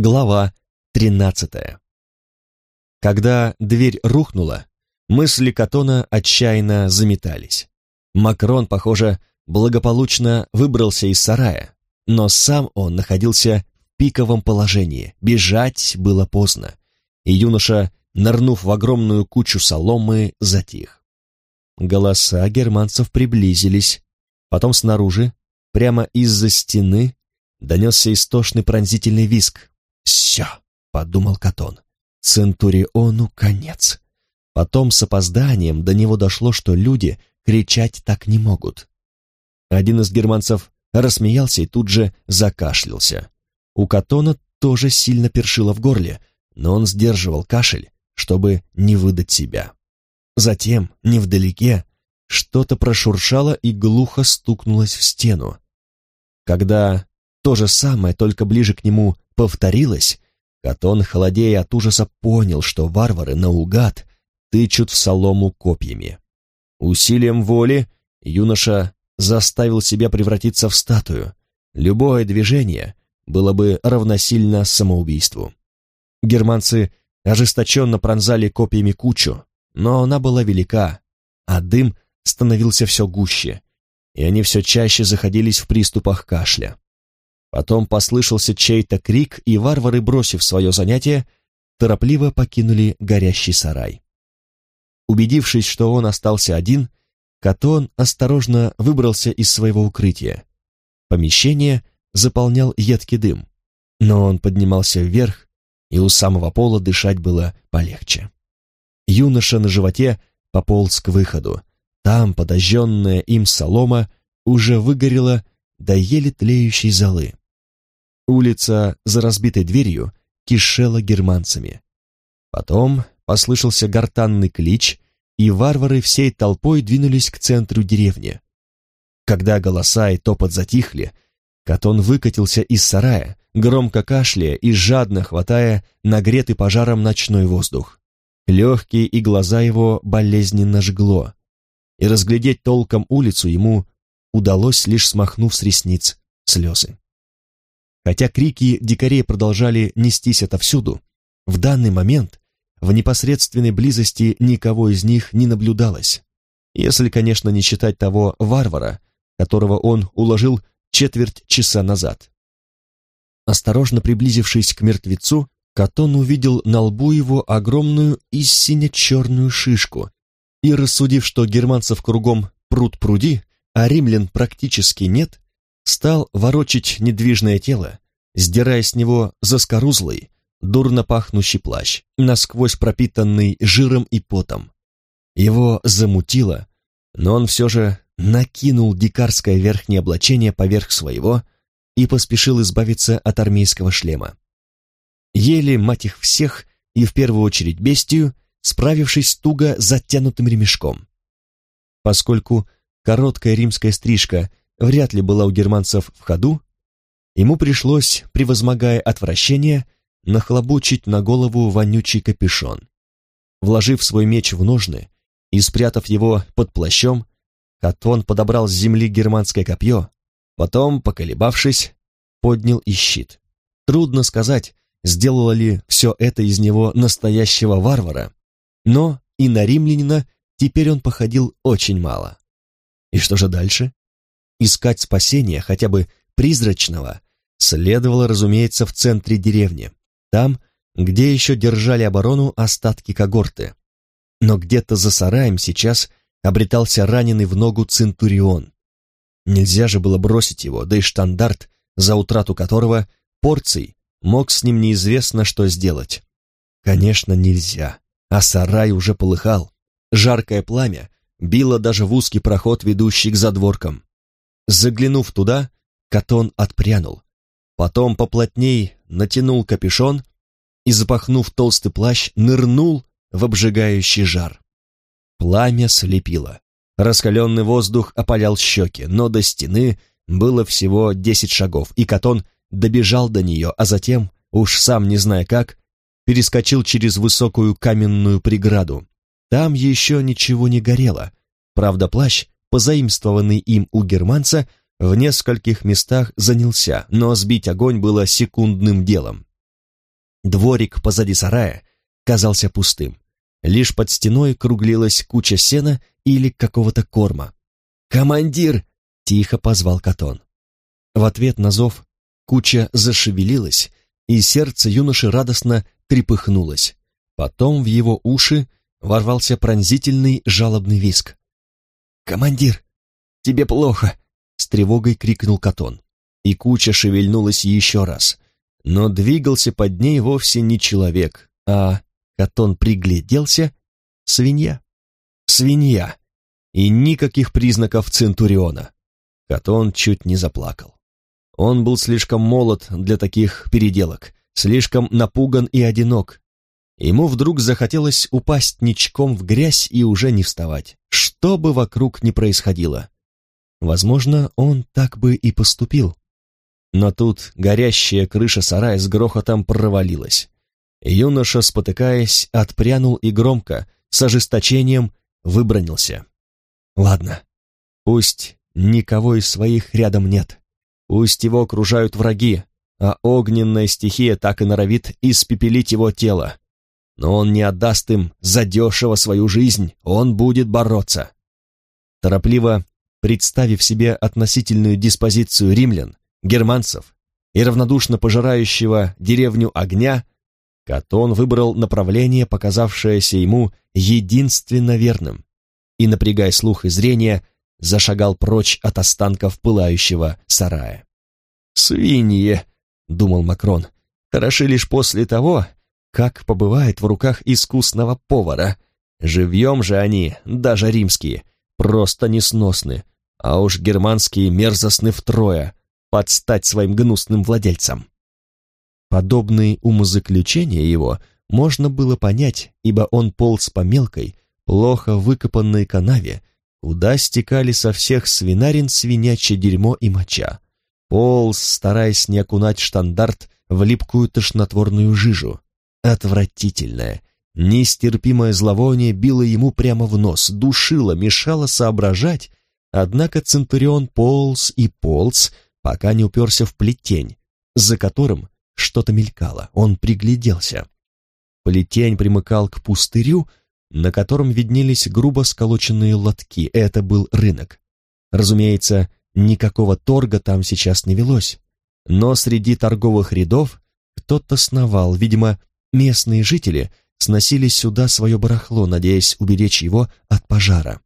Глава тринадцатая. Когда дверь рухнула, мысли Катона отчаянно заметались. Макрон, похоже, благополучно выбрался из сарая, но сам он находился в пиковом положении, бежать было поздно, и юноша, нырнув в огромную кучу соломы, затих. Голоса германцев приблизились, потом снаружи, прямо из-за стены, донесся истошный пронзительный виск. «Все!» — подумал Катон. «Центуриону конец!» Потом с опозданием до него дошло, что люди кричать так не могут. Один из германцев рассмеялся и тут же закашлялся. У Катона тоже сильно першило в горле, но он сдерживал кашель, чтобы не выдать себя. Затем, невдалеке, что-то прошуршало и глухо стукнулось в стену. Когда то же самое, только ближе к нему, повторилось, Катон, холодея от ужаса, понял, что варвары наугад тычут в солому копьями. Усилием воли юноша заставил себя превратиться в статую. Любое движение было бы равносильно самоубийству. Германцы ожесточенно пронзали копьями кучу, но она была велика, а дым становился все гуще, и они все чаще заходились в приступах кашля. Потом послышался чей-то крик, и варвары, бросив свое занятие, торопливо покинули горящий сарай. Убедившись, что он остался один, Катон осторожно выбрался из своего укрытия. Помещение заполнял едкий дым, но он поднимался вверх, и у самого пола дышать было полегче. Юноша на животе пополз к выходу. Там подожженная им солома уже выгорела до еле тлеющей золы. Улица за разбитой дверью кишела германцами. Потом послышался гортанный клич, и варвары всей толпой двинулись к центру деревни. Когда голоса и топот затихли, Катон выкатился из сарая, громко кашляя и жадно хватая нагретый пожаром ночной воздух. Легкие и глаза его болезненно жгло, и разглядеть толком улицу ему удалось, лишь смахнув с ресниц слезы. Хотя крики дикарей продолжали нестись отовсюду, в данный момент в непосредственной близости никого из них не наблюдалось, если, конечно, не считать того варвара, которого он уложил четверть часа назад. Осторожно приблизившись к мертвецу, Катон увидел на лбу его огромную и сине-черную шишку и, рассудив, что германцев кругом пруд пруди, а римлян практически нет, стал ворочить недвижное тело, сдирая с него заскорузлый, дурно пахнущий плащ, насквозь пропитанный жиром и потом. Его замутило, но он все же накинул дикарское верхнее облачение поверх своего и поспешил избавиться от армейского шлема. Еле, мать их всех, и в первую очередь бестию, справившись туго затянутым ремешком. Поскольку короткая римская стрижка вряд ли была у германцев в ходу, ему пришлось, превозмогая отвращение, нахлобучить на голову вонючий капюшон. Вложив свой меч в ножны и спрятав его под плащом, Катон подобрал с земли германское копье, потом, поколебавшись, поднял и щит. Трудно сказать, сделало ли все это из него настоящего варвара, но и на римлянина теперь он походил очень мало. И что же дальше? Искать спасения, хотя бы призрачного, следовало, разумеется, в центре деревни, там, где еще держали оборону остатки когорты. Но где-то за сараем сейчас обретался раненый в ногу Центурион. Нельзя же было бросить его, да и штандарт, за утрату которого порций мог с ним неизвестно что сделать. Конечно, нельзя, а сарай уже полыхал. Жаркое пламя било даже в узкий проход, ведущий к задворкам. Заглянув туда, Катон отпрянул. Потом поплотней натянул капюшон и, запахнув толстый плащ, нырнул в обжигающий жар. Пламя слепило. Раскаленный воздух опалял щеки, но до стены было всего десять шагов, и Катон добежал до нее, а затем, уж сам не зная как, перескочил через высокую каменную преграду. Там еще ничего не горело. Правда, плащ, позаимствованный им у германца, в нескольких местах занялся, но сбить огонь было секундным делом. Дворик позади сарая казался пустым. Лишь под стеной круглилась куча сена или какого-то корма. «Командир!» — тихо позвал Катон. В ответ на зов куча зашевелилась, и сердце юноши радостно трепыхнулось. Потом в его уши ворвался пронзительный жалобный виск. «Командир, тебе плохо!» — с тревогой крикнул Катон. И куча шевельнулась еще раз. Но двигался под ней вовсе не человек, а, Катон пригляделся, свинья. Свинья. И никаких признаков Центуриона. Катон чуть не заплакал. Он был слишком молод для таких переделок, слишком напуган и одинок. Ему вдруг захотелось упасть ничком в грязь и уже не вставать, что бы вокруг ни происходило. Возможно, он так бы и поступил. Но тут горящая крыша сарая с грохотом провалилась. Юноша, спотыкаясь, отпрянул и громко, с ожесточением, выбронился. «Ладно, пусть никого из своих рядом нет. Пусть его окружают враги, а огненная стихия так и норовит испепелить его тело. Но он не отдаст им задешево свою жизнь, он будет бороться. Торопливо представив себе относительную диспозицию римлян, германцев и равнодушно пожирающего деревню огня, Катон выбрал направление, показавшееся ему единственно верным, и, напрягая слух и зрение, зашагал прочь от останков пылающего сарая. «Свиньи!» — думал Макрон. «Хороши лишь после того, как побывает в руках искусного повара. Живьем же они, даже римские, просто несносны, а уж германские мерзостны втрое, под стать своим гнусным владельцам». Подобные умозаключения его можно было понять, ибо он полз по мелкой, плохо выкопанной канаве, куда стекали со всех свинарин свинячье дерьмо и моча. Полз, стараясь не окунать штандарт в липкую тошнотворную жижу. Отвратительное, нестерпимое зловоние било ему прямо в нос, душило, мешало соображать, однако Центурион полз и полз, пока не уперся в плетень, за которым что-то мелькало. Он пригляделся. Плетень примыкал к пустырю, на котором виднелись грубо сколоченные лотки. Это был рынок. Разумеется, никакого торга там сейчас не велось. Но среди торговых рядов кто-то сновал, видимо, местные жители сносили сюда свое барахло, надеясь уберечь его от пожара.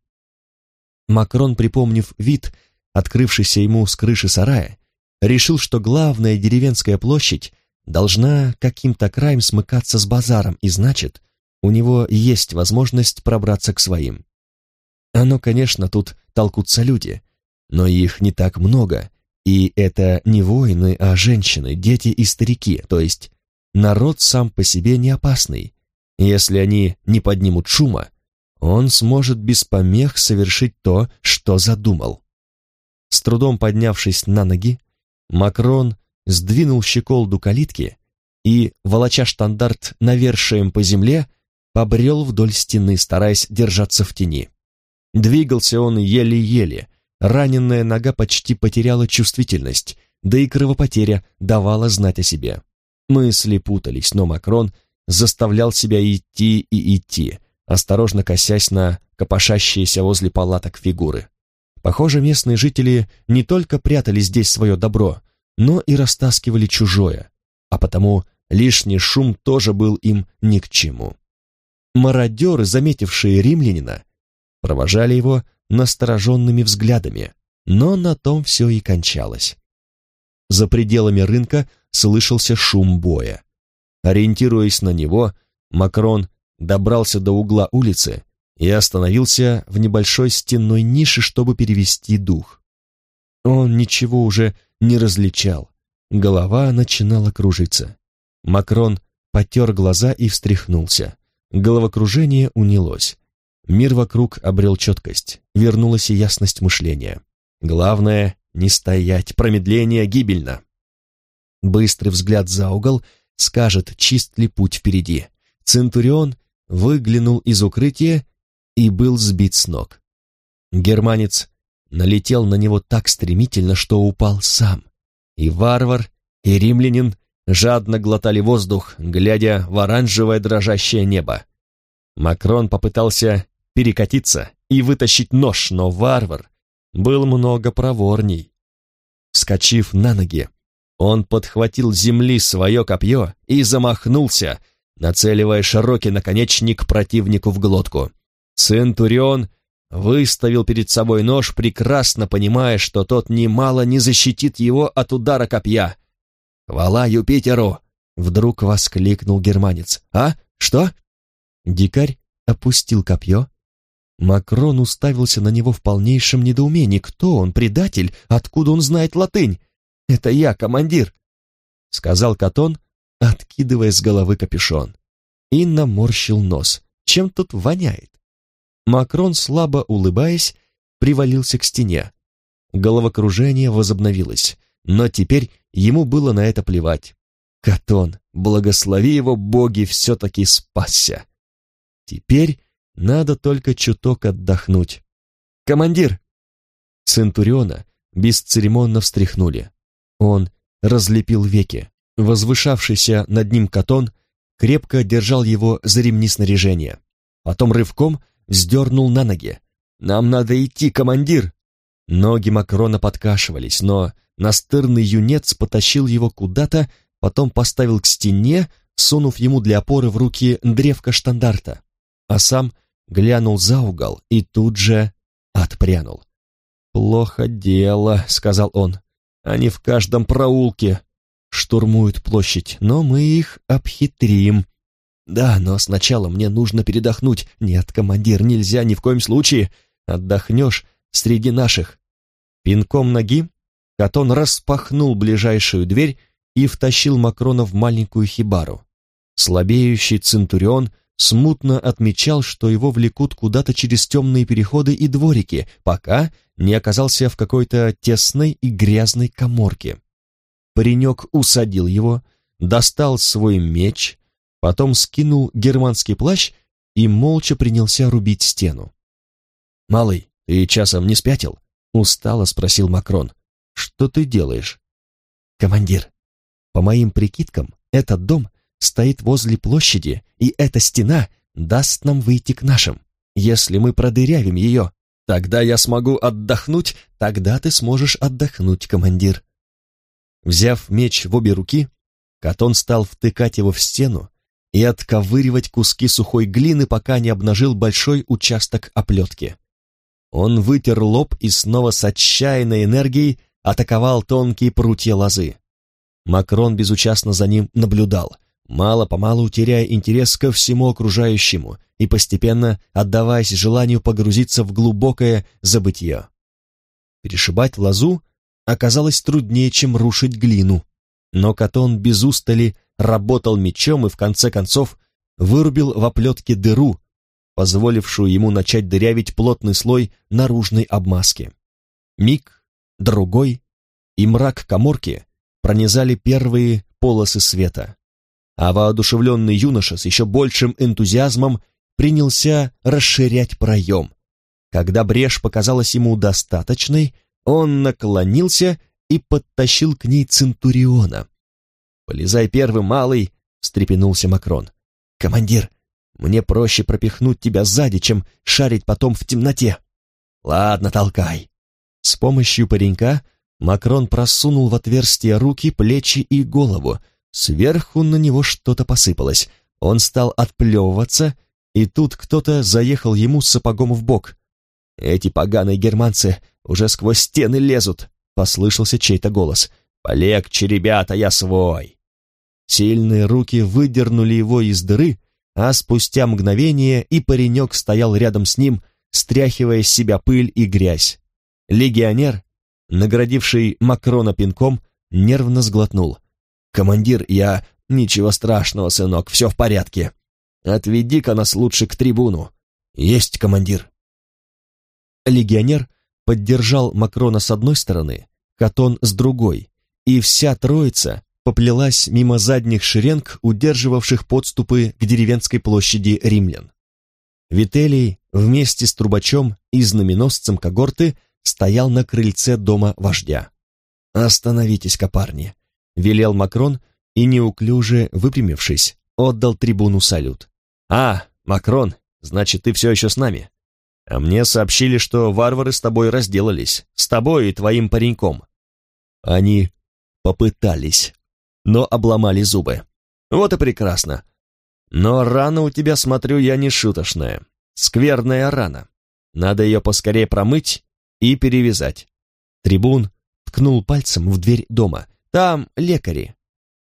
Макрон, припомнив вид, открывшийся ему с крыши сарая, решил, что главная деревенская площадь должна каким-то краем смыкаться с базаром, и значит, у него есть возможность пробраться к своим. Оно, конечно, тут толкутся люди, но их не так много, и это не воины, а женщины, дети и старики, то есть народ сам по себе не опасный. Если они не поднимут шума, он сможет без помех совершить то, что задумал. С трудом поднявшись на ноги, Макрон сдвинул щеколду калитки и, волоча штандарт навершием по земле, побрел вдоль стены, стараясь держаться в тени. Двигался он еле-еле, раненная нога почти потеряла чувствительность, да и кровопотеря давала знать о себе. Мысли путались, но Макрон заставлял себя идти и идти, осторожно косясь на копошащиеся возле палаток фигуры. Похоже, местные жители не только прятали здесь свое добро, но и растаскивали чужое, а потому лишний шум тоже был им ни к чему. Мародеры, заметившие римлянина, провожали его настороженными взглядами, но на том все и кончалось. За пределами рынка слышался шум боя. Ориентируясь на него, Макрон добрался до угла улицы и остановился в небольшой стенной нише, чтобы перевести дух. Он ничего уже не различал. Голова начинала кружиться. Макрон потер глаза и встряхнулся. Головокружение унялось. Мир вокруг обрел четкость, вернулась и ясность мышления. Главное — не стоять, промедление гибельно. Быстрый взгляд за угол скажет, чист ли путь впереди. Центурион выглянул из укрытия и был сбит с ног. Германец налетел на него так стремительно, что упал сам. И варвар, и римлянин жадно глотали воздух, глядя в оранжевое дрожащее небо. Макрон попытался перекатиться и вытащить нож, но варвар был много проворней. Вскочив на ноги, он подхватил с земли свое копье и замахнулся, нацеливая широкий наконечник противнику в глотку. Центурион выставил перед собой нож, прекрасно понимая, что тот немало не защитит его от удара копья. «Хвала Юпитеру!» — вдруг воскликнул германец. «А? Что?» Дикарь опустил копье. Макрон уставился на него в полнейшем недоумении. Кто он, предатель? Откуда он знает латынь? «Это я, командир!» — сказал Катон, откидывая с головы капюшон. И наморщил нос. Чем тут воняет? Макрон, слабо улыбаясь, привалился к стене. Головокружение возобновилось, но теперь ему было на это плевать. Катон, благослови его боги, все-таки спасся. Теперь надо только чуток отдохнуть. «Командир!» Центуриона бесцеремонно встряхнули. Он разлепил веки. Возвышавшийся над ним Катон крепко держал его за ремни снаряжения. Потом рывком вздернул на ноги. «Нам надо идти, командир!» Ноги Макрона подкашивались, но настырный юнец потащил его куда-то, потом поставил к стене, сунув ему для опоры в руки древко штандарта, а сам глянул за угол и тут же отпрянул. «Плохо дело», — сказал он. «Они в каждом проулке штурмуют площадь, но мы их обхитрим. «Да, но сначала мне нужно передохнуть. Нет, командир, нельзя ни в коем случае. Отдохнешь среди наших». Пинком ноги Катон распахнул ближайшую дверь и втащил Макрона в маленькую хибару. Слабеющий Центурион смутно отмечал, что его влекут куда-то через темные переходы и дворики, пока не оказался в какой-то тесной и грязной коморке. Паренек усадил его, достал свой меч, потом скинул германский плащ и молча принялся рубить стену. «Малый, ты часом не спятил?» — устало спросил Макрон. «Что ты делаешь?» «Командир, по моим прикидкам, этот дом стоит возле площади, и эта стена даст нам выйти к нашим. Если мы продырявим ее, тогда я смогу отдохнуть, тогда ты сможешь отдохнуть, командир». Взяв меч в обе руки, Катон стал втыкать его в стену, и отковыривать куски сухой глины, пока не обнажил большой участок оплетки. Он вытер лоб и снова с отчаянной энергией атаковал тонкие прутья лозы. Макрон безучастно за ним наблюдал, мало-помалу теряя интерес ко всему окружающему и постепенно отдаваясь желанию погрузиться в глубокое забытье. Перешибать лозу оказалось труднее, чем рушить глину, но Катон без устали работал мечом и в конце концов вырубил в оплетке дыру, позволившую ему начать дырявить плотный слой наружной обмазки. Миг, другой, и мрак коморки пронизали первые полосы света, а воодушевленный юноша с еще большим энтузиазмом принялся расширять проем. Когда брешь показалась ему достаточной, он наклонился и подтащил к ней Центуриона. «Полезай первым, малый!» — встрепенулся Макрон. «Командир, мне проще пропихнуть тебя сзади, чем шарить потом в темноте». «Ладно, толкай». С помощью паренька Макрон просунул в отверстие руки, плечи и голову. Сверху на него что-то посыпалось. Он стал отплевываться, и тут кто-то заехал ему сапогом в бок. «Эти поганые германцы уже сквозь стены лезут», — послышался чей-то голос. «Полегче, ребята, я свой!» Сильные руки выдернули его из дыры, а спустя мгновение и паренек стоял рядом с ним, стряхивая с себя пыль и грязь. Легионер, наградивший Макрона пинком, нервно сглотнул. «Командир, я... Ничего страшного, сынок, все в порядке. Отведи-ка нас лучше к трибуну». «Есть, командир». Легионер поддержал Макрона с одной стороны, Катон с другой, и вся троица поплелась мимо задних шеренг, удерживавших подступы к деревенской площади римлян. Вителий вместе с трубачом и знаменосцем когорты стоял на крыльце дома вождя. «Остановитесь-ка, парни», — велел Макрон, и, неуклюже выпрямившись, отдал трибуну салют. «А, Макрон, значит, ты все еще с нами. А мне сообщили, что варвары с тобой разделались, с тобой и твоим пареньком». Они попытались, но обломали зубы. Вот и прекрасно. Но рана у тебя, смотрю, я не шуточная. Скверная рана. Надо ее поскорее промыть и перевязать. Трибун ткнул пальцем в дверь дома. Там лекари.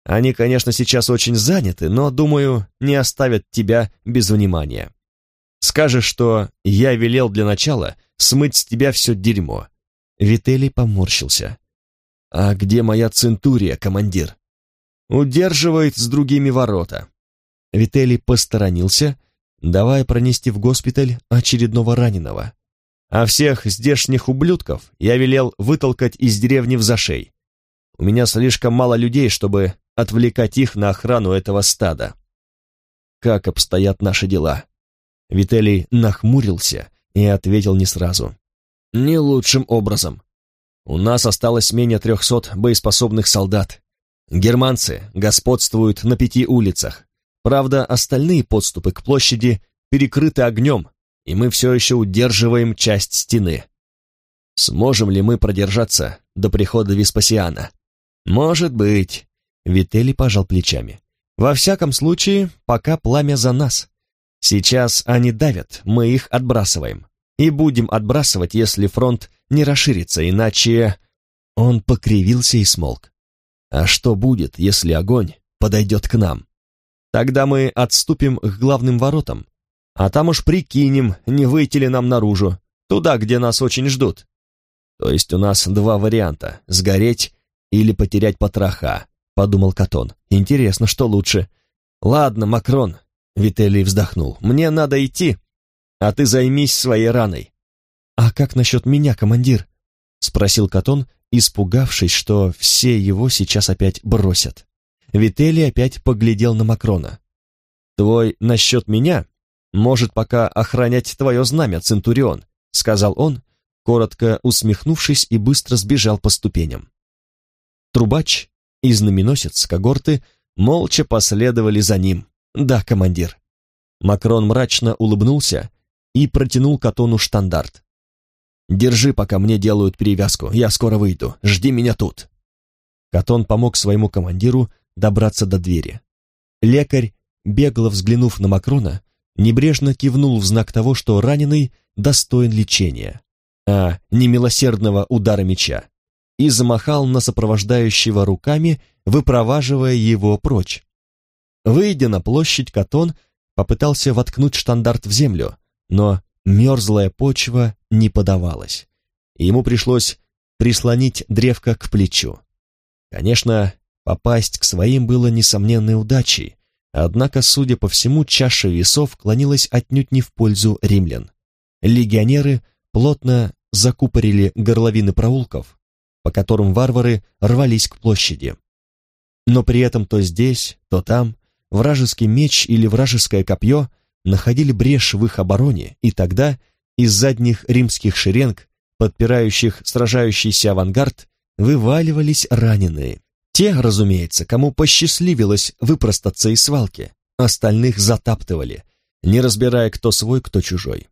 Они, конечно, сейчас очень заняты, но, думаю, не оставят тебя без внимания. Скажешь, что я велел для начала смыть с тебя все дерьмо. Вителий поморщился. А где моя центурия, командир? Удерживает с другими ворота. Вителий посторонился, давая пронести в госпиталь очередного раненого. А всех здешних ублюдков я велел вытолкать из деревни в зашей. У меня слишком мало людей, чтобы отвлекать их на охрану этого стада. Как обстоят наши дела? Вителий нахмурился и ответил не сразу. Не лучшим образом. У нас осталось менее трехсот боеспособных солдат. Германцы господствуют на пяти улицах. Правда, остальные подступы к площади перекрыты огнем, и мы все еще удерживаем часть стены. Сможем ли мы продержаться до прихода Веспасиана? Может быть. Вителли пожал плечами. Во всяком случае, пока пламя за нас. Сейчас они давят, мы их отбрасываем. И будем отбрасывать, если фронт не расширится, иначе... Он покривился и смолк. А что будет, если огонь подойдет к нам? Тогда мы отступим к главным воротам, а там уж прикинем, не выйти ли нам наружу, туда, где нас очень ждут. То есть у нас два варианта — сгореть или потерять потроха, подумал Катон. Интересно, что лучше. Ладно, Макрон, Вителий вздохнул, мне надо идти, а ты займись своей раной. А как насчет меня, командир? Спросил Катон, испугавшись, что все его сейчас опять бросят. Вителий опять поглядел на Макрона. «Твой насчет меня может пока охранять твое знамя, Центурион», сказал он, коротко усмехнувшись и быстро сбежал по ступеням. Трубач и знаменосец когорты молча последовали за ним. «Да, командир». Макрон мрачно улыбнулся и протянул Катону штандарт. «Держи, пока мне делают перевязку, я скоро выйду, жди меня тут». Катон помог своему командиру добраться до двери. Лекарь, бегло взглянув на Макрона, небрежно кивнул в знак того, что раненый достоин лечения, а не милосердного удара меча, и замахал на сопровождающего руками, выпроваживая его прочь. Выйдя на площадь, Катон попытался воткнуть штандарт в землю, но мерзлая почва не подавалась. Ему пришлось прислонить древко к плечу. Конечно, попасть к своим было несомненной удачей, Однако, судя по всему, чаша весов клонилась отнюдь не в пользу римлян. Легионеры плотно закупорили горловины проулков, по которым варвары рвались к площади. Но при этом то здесь, то там вражеский меч или вражеское копье находили брешь в их обороне, и тогда из задних римских шеренг, подпирающих сражающийся авангард, вываливались раненые, те, разумеется, кому посчастливилось выпростаться из свалки, остальных затаптывали, не разбирая, кто свой, кто чужой.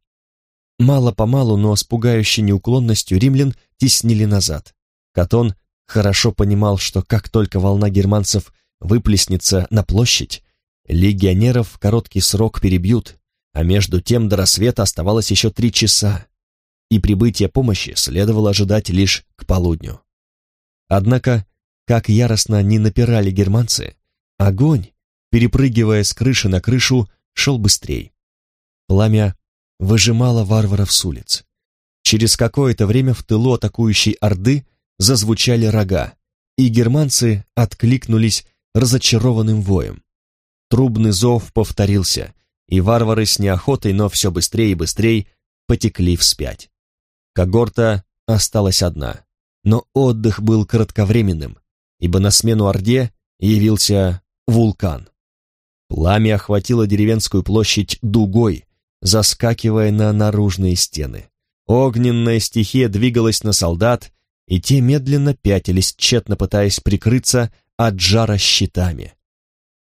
Мало-помалу, но с пугающей неуклонностью римлян теснили назад. Катон хорошо понимал, что как только волна германцев выплеснется на площадь, легионеров в короткий срок перебьют, а между тем до рассвета оставалось еще три часа, и прибытие помощи следовало ожидать лишь к полудню. Однако как яростно не напирали германцы, огонь, перепрыгивая с крыши на крышу, шел быстрей. Пламя выжимало варваров с улиц. Через какое-то время в тылу атакующей орды зазвучали рога, и германцы откликнулись разочарованным воем. Трубный зов повторился, и варвары с неохотой, но все быстрее и быстрее потекли вспять. Когорта осталась одна, но отдых был кратковременным, ибо на смену Орде явился вулкан. Пламя охватило деревенскую площадь дугой, заскакивая на наружные стены. Огненная стихия двигалась на солдат, и те медленно пятились, тщетно пытаясь прикрыться от жара щитами.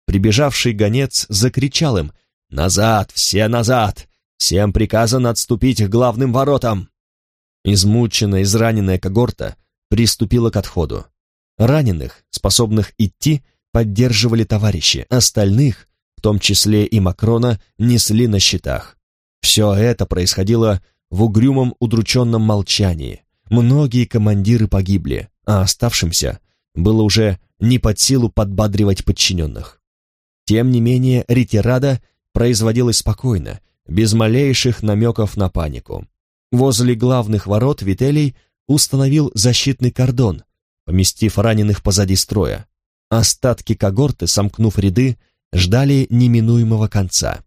Прибежавший гонец закричал им «Назад! Все назад! Всем приказано отступить к главным воротам!» Измученная, израненная когорта приступила к отходу. Раненых, способных идти, поддерживали товарищи, остальных, в том числе и Макрона, несли на щитах. Все это происходило в угрюмом удрученном молчании. Многие командиры погибли, а оставшимся было уже не под силу подбадривать подчиненных. Тем не менее, ретирада производилась спокойно, без малейших намеков на панику. Возле главных ворот Вителий установил защитный кордон, поместив раненых позади строя. Остатки когорты, сомкнув ряды, ждали неминуемого конца.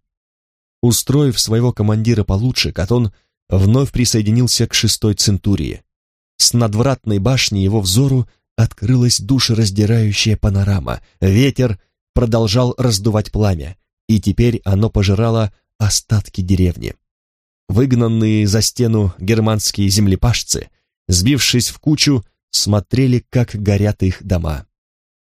Устроив своего командира получше, Катон вновь присоединился к шестой центурии. С надвратной башни его взору открылась душераздирающая панорама. Ветер продолжал раздувать пламя, и теперь оно пожирало остатки деревни. Выгнанные за стену германские землепашцы, сбившись в кучу, смотрели, как горят их дома.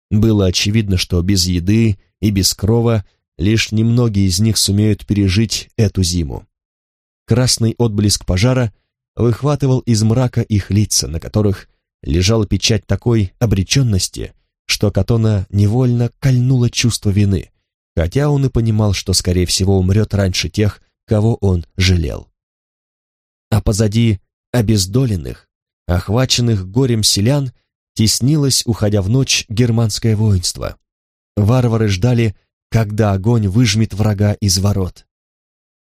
Было очевидно, что без еды и без крова лишь немногие из них сумеют пережить эту зиму. Красный отблеск пожара выхватывал из мрака их лица, на которых лежала печать такой обреченности, что Катона невольно кольнуло чувство вины, хотя он и понимал, что, скорее всего, умрет раньше тех, кого он жалел. А позади обездоленных, охваченных горем селян, теснилось, уходя в ночь, германское воинство. Варвары ждали, когда огонь выжмет врага из ворот.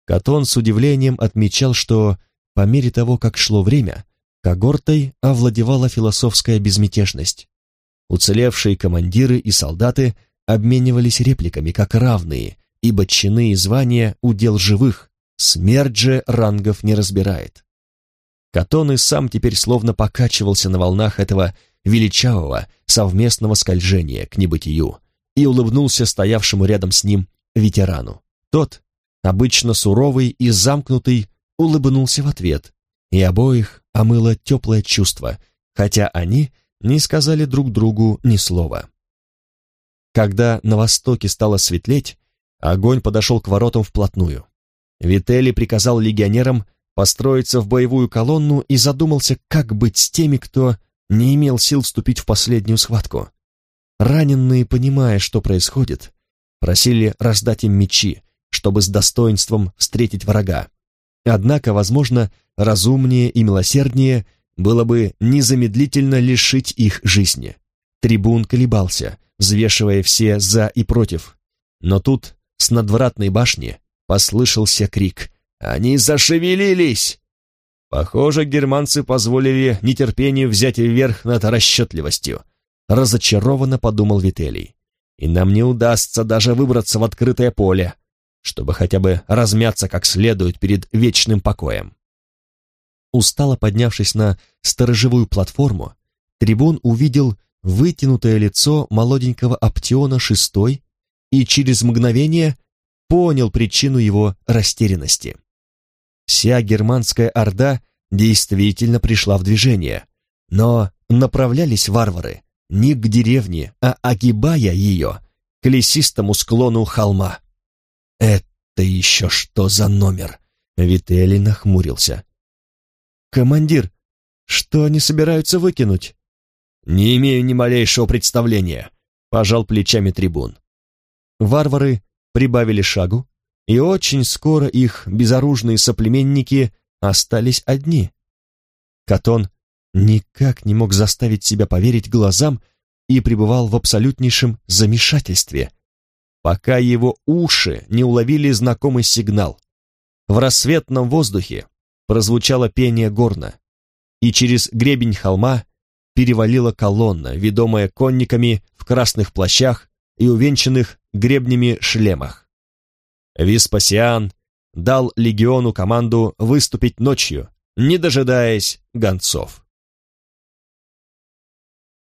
Катон с удивлением отмечал, что по мере того, как шло время, когортой овладевала философская безмятежность. Уцелевшие командиры и солдаты обменивались репликами как равные, ибо чины и звания — удел живых, смерть же рангов не разбирает. Катон и сам теперь словно покачивался на волнах этого величавого совместного скольжения к небытию и улыбнулся стоявшему рядом с ним ветерану. Тот, обычно суровый и замкнутый, улыбнулся в ответ, и обоих омыло теплое чувство, хотя они не сказали друг другу ни слова. Когда на востоке стало светлеть, огонь подошел к воротам вплотную. Вителли приказал легионерам построиться в боевую колонну и задумался, как быть с теми, кто не имел сил вступить в последнюю схватку. Раненые, понимая, что происходит, просили раздать им мечи, чтобы с достоинством встретить врага. Однако, возможно, разумнее и милосерднее было бы незамедлительно лишить их жизни. Трибун колебался, взвешивая все «за» и «против». Но тут, с надвратной башни, послышался крик «Они зашевелились!» Похоже, германцы позволили нетерпению взять вверх над расчетливостью. Разочарованно подумал Вителий. И нам не удастся даже выбраться в открытое поле, чтобы хотя бы размяться как следует перед вечным покоем. Устало поднявшись на сторожевую платформу, трибун увидел вытянутое лицо молоденького Аптиона шестой и через мгновение понял причину его растерянности. Вся германская орда действительно пришла в движение, но направлялись варвары не к деревне, а огибая ее, к лесистому склону холма. «Это еще что за номер?» Вителли нахмурился. «Командир, что они собираются выкинуть?» «Не имею ни малейшего представления», — пожал плечами трибун. Варвары прибавили шагу, и очень скоро их безоружные соплеменники остались одни. Катон никак не мог заставить себя поверить глазам и пребывал в абсолютнейшем замешательстве, пока его уши не уловили знакомый сигнал. В рассветном воздухе прозвучало пение горна, и через гребень холма перевалила колонна, ведомая конниками в красных плащах и увенчанных гребнями шлемах. Веспасиан дал легиону команду выступить ночью, не дожидаясь гонцов.